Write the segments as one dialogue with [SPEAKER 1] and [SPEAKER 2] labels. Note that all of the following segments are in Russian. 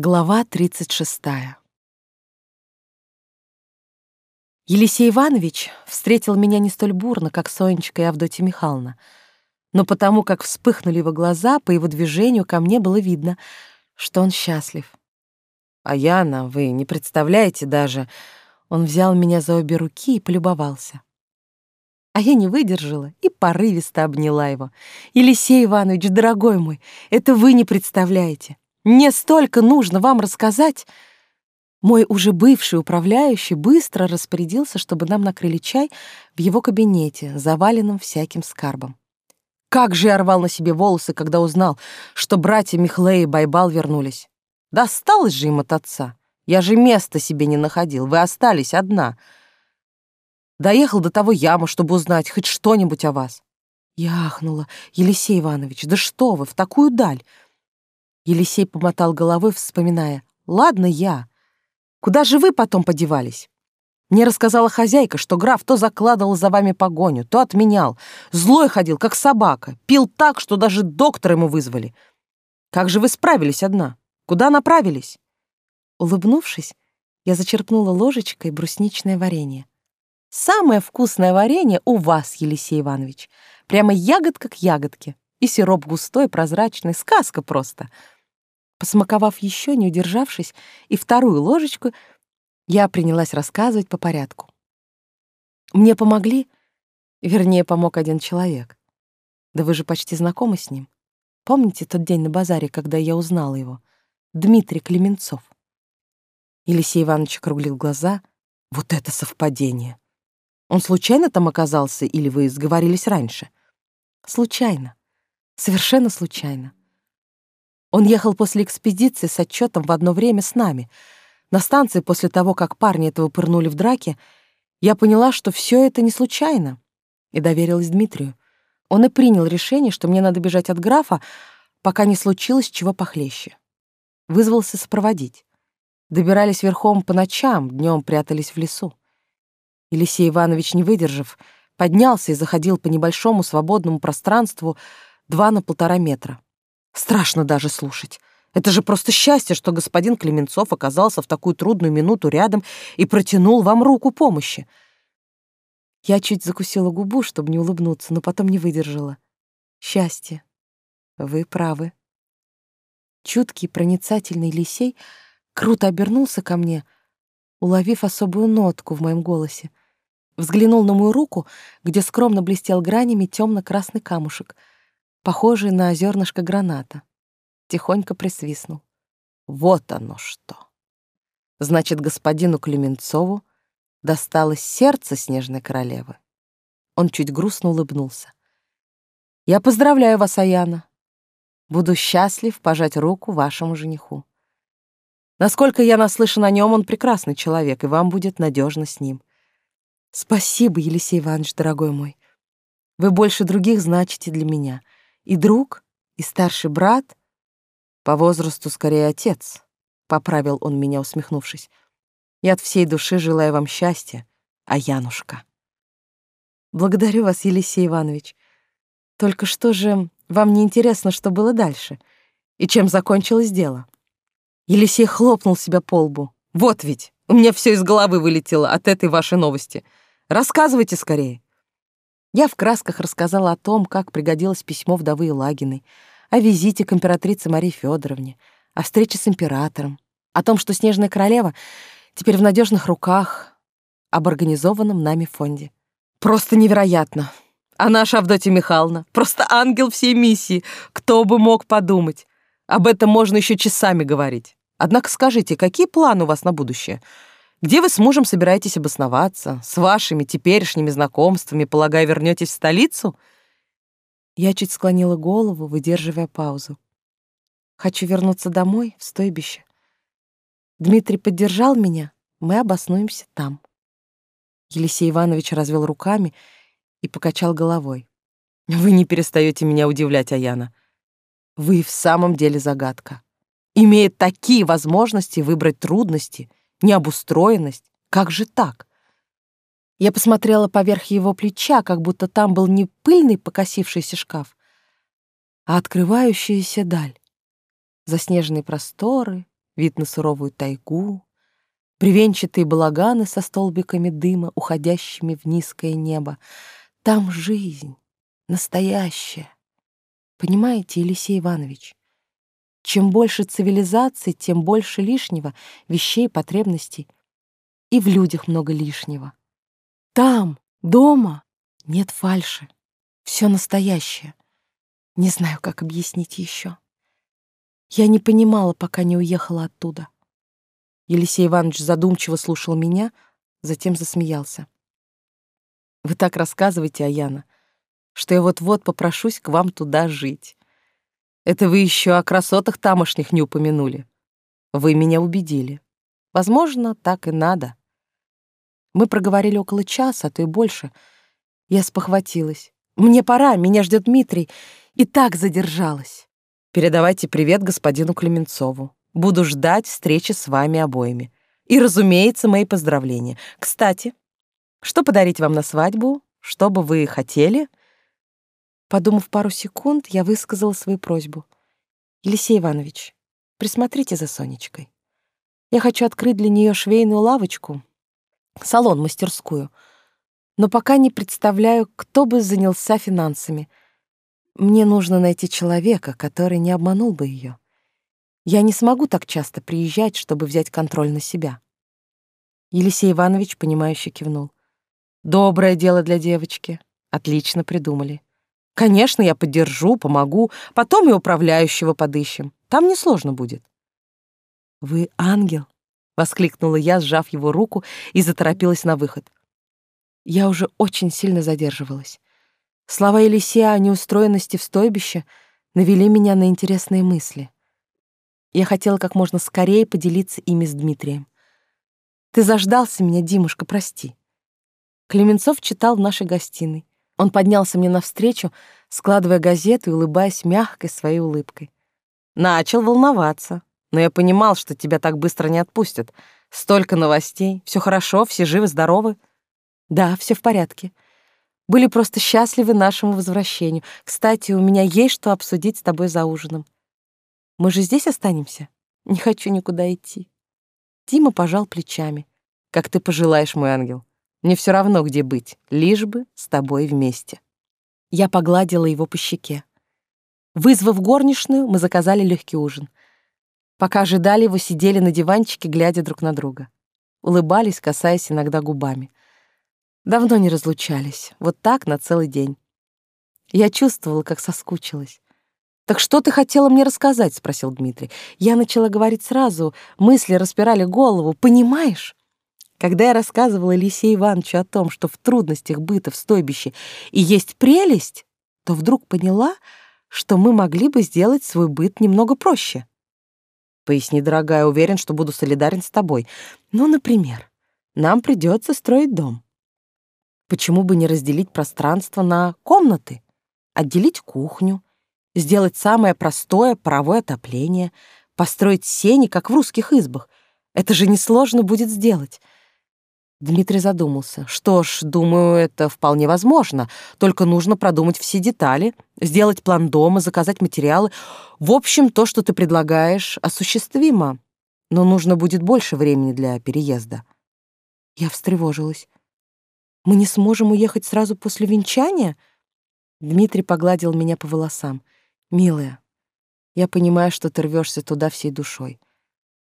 [SPEAKER 1] Глава 36. Елисей Иванович встретил меня не столь бурно, как Сонечка и Авдотья Михайловна, но потому как вспыхнули его глаза, по его движению ко мне было видно, что он счастлив. «А Яна, вы не представляете даже...» Он взял меня за обе руки и полюбовался. А я не выдержала и порывисто обняла его. «Елисей Иванович, дорогой мой, это вы не представляете. Мне столько нужно вам рассказать. Мой уже бывший управляющий быстро распорядился, чтобы нам накрыли чай в его кабинете, заваленном всяким скарбом. Как же я рвал на себе волосы, когда узнал, что братья Михлей и Байбал вернулись. Досталось же им от отца. Я же места себе не находил, вы остались одна. Доехал до того ямы, чтобы узнать хоть что-нибудь о вас. Я ахнула. Елисей Иванович, да что вы, в такую даль! Елисей помотал головой, вспоминая. «Ладно, я. Куда же вы потом подевались?» Мне рассказала хозяйка, что граф то закладывал за вами погоню, то отменял. Злой ходил, как собака. Пил так, что даже доктора ему вызвали. Как же вы справились одна? Куда направились?» Улыбнувшись, я зачерпнула ложечкой брусничное варенье. «Самое вкусное варенье у вас, Елисей Иванович. Прямо ягодка к ягодке. И сироп густой, прозрачный. Сказка просто!» Посмаковав еще, не удержавшись, и вторую ложечку, я принялась рассказывать по порядку. Мне помогли, вернее, помог один человек. Да вы же почти знакомы с ним. Помните тот день на базаре, когда я узнала его? Дмитрий Клеменцов. Елисей Иванович округлил глаза. Вот это совпадение! Он случайно там оказался или вы сговорились раньше? Случайно. Совершенно случайно. Он ехал после экспедиции с отчетом в одно время с нами. На станции после того, как парни этого пырнули в драке, я поняла, что все это не случайно, и доверилась Дмитрию. Он и принял решение, что мне надо бежать от графа, пока не случилось чего похлеще. Вызвался сопроводить. Добирались верхом по ночам, днем прятались в лесу. Елисей Иванович, не выдержав, поднялся и заходил по небольшому свободному пространству два на полтора метра. Страшно даже слушать. Это же просто счастье, что господин Клеменцов оказался в такую трудную минуту рядом и протянул вам руку помощи. Я чуть закусила губу, чтобы не улыбнуться, но потом не выдержала. Счастье. Вы правы. Чуткий, проницательный лисей круто обернулся ко мне, уловив особую нотку в моем голосе. Взглянул на мою руку, где скромно блестел гранями темно-красный камушек — похожий на зернышко граната. Тихонько присвистнул. Вот оно что. Значит, господину Клеменцову досталось сердце снежной королевы. Он чуть грустно улыбнулся. Я поздравляю вас, Аяна. Буду счастлив пожать руку вашему жениху. Насколько я наслышан о нем, он прекрасный человек, и вам будет надежно с ним. Спасибо, Елисей Иванович, дорогой мой. Вы больше других значите для меня — и друг, и старший брат, по возрасту скорее отец, поправил он меня, усмехнувшись. Я от всей души желаю вам счастья, а Янушка. Благодарю вас, Елисей Иванович. Только что же вам не интересно, что было дальше? И чем закончилось дело? Елисей хлопнул себя по лбу. Вот ведь, у меня все из головы вылетело от этой вашей новости. Рассказывайте скорее. Я в красках рассказала о том, как пригодилось письмо вдовы Лагиной, о визите к императрице Марии Федоровне, о встрече с императором, о том, что Снежная королева теперь в надежных руках, об организованном нами фонде. Просто невероятно. А наша Авдотья Михайловна — просто ангел всей миссии. Кто бы мог подумать? Об этом можно еще часами говорить. Однако скажите, какие планы у вас на будущее? Где вы с мужем собираетесь обосноваться? С вашими теперешними знакомствами, полагаю, вернетесь в столицу?» Я чуть склонила голову, выдерживая паузу. «Хочу вернуться домой, в стойбище. Дмитрий поддержал меня, мы обоснуемся там». Елисей Иванович развел руками и покачал головой. «Вы не перестаете меня удивлять, Аяна. Вы в самом деле загадка. Имея такие возможности выбрать трудности — необустроенность. Как же так? Я посмотрела поверх его плеча, как будто там был не пыльный покосившийся шкаф, а открывающаяся даль. Заснеженные просторы, вид на суровую тайгу, Привенчатые балаганы со столбиками дыма, уходящими в низкое небо. Там жизнь, настоящая. Понимаете, Елисей Иванович? Чем больше цивилизации, тем больше лишнего, вещей, потребностей. И в людях много лишнего. Там, дома, нет фальши. Все настоящее. Не знаю, как объяснить еще. Я не понимала, пока не уехала оттуда. Елисей Иванович задумчиво слушал меня, затем засмеялся. «Вы так рассказываете, Аяна, что я вот-вот попрошусь к вам туда жить. Это вы еще о красотах тамошних не упомянули. Вы меня убедили. Возможно, так и надо». Мы проговорили около часа, а то и больше. Я спохватилась. «Мне пора, меня ждет Дмитрий». И так задержалась. Передавайте привет господину Клеменцову. Буду ждать встречи с вами обоими. И, разумеется, мои поздравления. Кстати, что подарить вам на свадьбу? Что бы вы хотели?» Подумав пару секунд, я высказала свою просьбу. «Елисей Иванович, присмотрите за Сонечкой. Я хочу открыть для нее швейную лавочку, салон-мастерскую, но пока не представляю, кто бы занялся финансами. Мне нужно найти человека, который не обманул бы ее. Я не смогу так часто приезжать, чтобы взять контроль на себя. Елисей Иванович, понимающе кивнул. Доброе дело для девочки. Отлично придумали. Конечно, я поддержу, помогу, потом и управляющего подыщем. Там несложно будет. Вы ангел, воскликнула я, сжав его руку и заторопилась на выход. Я уже очень сильно задерживалась. Слова Елисея о неустроенности в стойбище навели меня на интересные мысли. Я хотела как можно скорее поделиться ими с Дмитрием. «Ты заждался меня, Димушка, прости». Клеменцов читал в нашей гостиной. Он поднялся мне навстречу, складывая газету и улыбаясь мягкой своей улыбкой. Начал волноваться, но я понимал, что тебя так быстро не отпустят. Столько новостей, все хорошо, все живы-здоровы. Да, все в порядке. Были просто счастливы нашему возвращению. Кстати, у меня есть что обсудить с тобой за ужином. Мы же здесь останемся? Не хочу никуда идти. Дима пожал плечами. Как ты пожелаешь, мой ангел. Мне все равно, где быть, лишь бы с тобой вместе. Я погладила его по щеке. Вызвав горничную, мы заказали легкий ужин. Пока ожидали его, сидели на диванчике, глядя друг на друга. Улыбались, касаясь иногда губами. Давно не разлучались, вот так на целый день. Я чувствовала, как соскучилась. «Так что ты хотела мне рассказать?» — спросил Дмитрий. Я начала говорить сразу, мысли распирали голову, понимаешь? Когда я рассказывала Елисею Ивановичу о том, что в трудностях быта в стойбище и есть прелесть, то вдруг поняла, что мы могли бы сделать свой быт немного проще. Поясни, дорогая, уверен, что буду солидарен с тобой. Ну, например, нам придется строить дом. Почему бы не разделить пространство на комнаты? Отделить кухню, сделать самое простое паровое отопление, построить сени, как в русских избах. Это же несложно будет сделать. Дмитрий задумался. Что ж, думаю, это вполне возможно. Только нужно продумать все детали, сделать план дома, заказать материалы. В общем, то, что ты предлагаешь, осуществимо. Но нужно будет больше времени для переезда. Я встревожилась. Мы не сможем уехать сразу после венчания? Дмитрий погладил меня по волосам. Милая, я понимаю, что ты рвешься туда всей душой.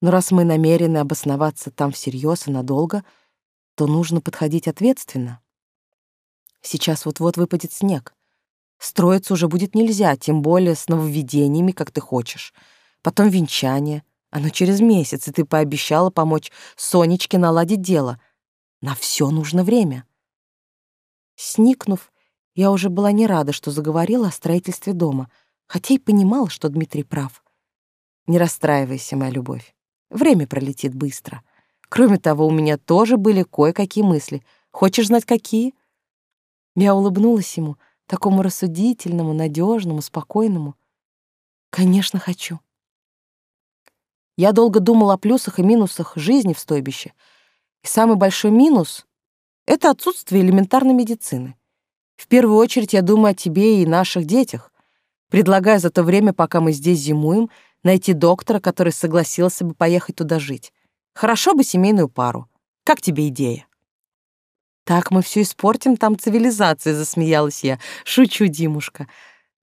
[SPEAKER 1] Но раз мы намерены обосноваться там всерьез и надолго, то нужно подходить ответственно. Сейчас вот-вот выпадет снег. Строиться уже будет нельзя, тем более с нововведениями, как ты хочешь. Потом венчание. Оно через месяц, и ты пообещала помочь Сонечке наладить дело. На все нужно время. Сникнув, я уже была не рада, что заговорила о строительстве дома — хотя и понимал, что Дмитрий прав. Не расстраивайся, моя любовь. Время пролетит быстро. Кроме того, у меня тоже были кое-какие мысли. Хочешь знать, какие? Я улыбнулась ему, такому рассудительному, надежному, спокойному. Конечно, хочу. Я долго думал о плюсах и минусах жизни в стойбище. И самый большой минус — это отсутствие элементарной медицины. В первую очередь я думаю о тебе и наших детях. Предлагаю за то время, пока мы здесь зимуем, найти доктора, который согласился бы поехать туда жить. Хорошо бы семейную пару. Как тебе идея? Так мы все испортим там цивилизацию, засмеялась я. Шучу, Димушка.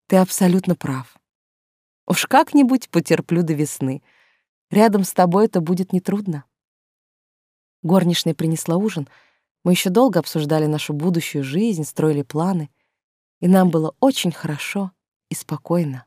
[SPEAKER 1] Ты абсолютно прав. Уж как-нибудь потерплю до весны. Рядом с тобой это будет нетрудно. Горничная принесла ужин. Мы еще долго обсуждали нашу будущую жизнь, строили планы. И нам было очень хорошо и спокойно.